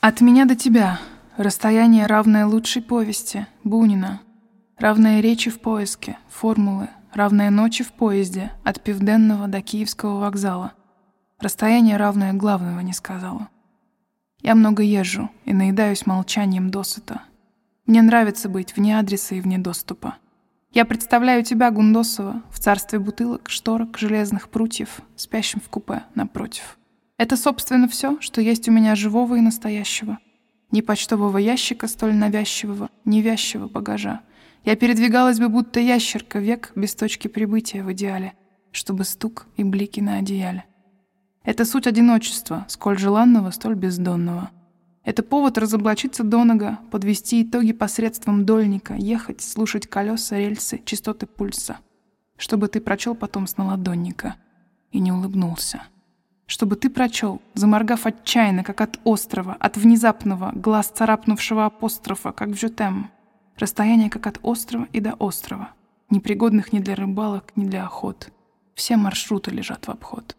От меня до тебя. Расстояние, равное лучшей повести. Бунина. Равное речи в поиске. Формулы. Равное ночи в поезде. От Пивденного до Киевского вокзала. Расстояние, равное главного, не сказала. Я много езжу и наедаюсь молчанием досыта. Мне нравится быть вне адреса и вне доступа. Я представляю тебя, Гундосова, в царстве бутылок, шторок, железных прутьев, спящим в купе напротив. Это, собственно, все, что есть у меня живого и настоящего. Ни почтового ящика столь навязчивого, ни вязчего багажа. Я передвигалась бы, будто ящерка, век без точки прибытия в идеале, чтобы стук и блики на одеяле. Это суть одиночества, сколь желанного, столь бездонного. Это повод разоблачиться до нога, подвести итоги посредством дольника, ехать, слушать колеса, рельсы, частоты пульса. Чтобы ты прочел потом с наладонника и не улыбнулся. Чтобы ты прочел, заморгав отчаянно, как от острова, от внезапного, глаз царапнувшего апострофа, как в Жютем. Расстояние, как от острова и до острова. Непригодных ни для рыбалок, ни для охот. Все маршруты лежат в обход.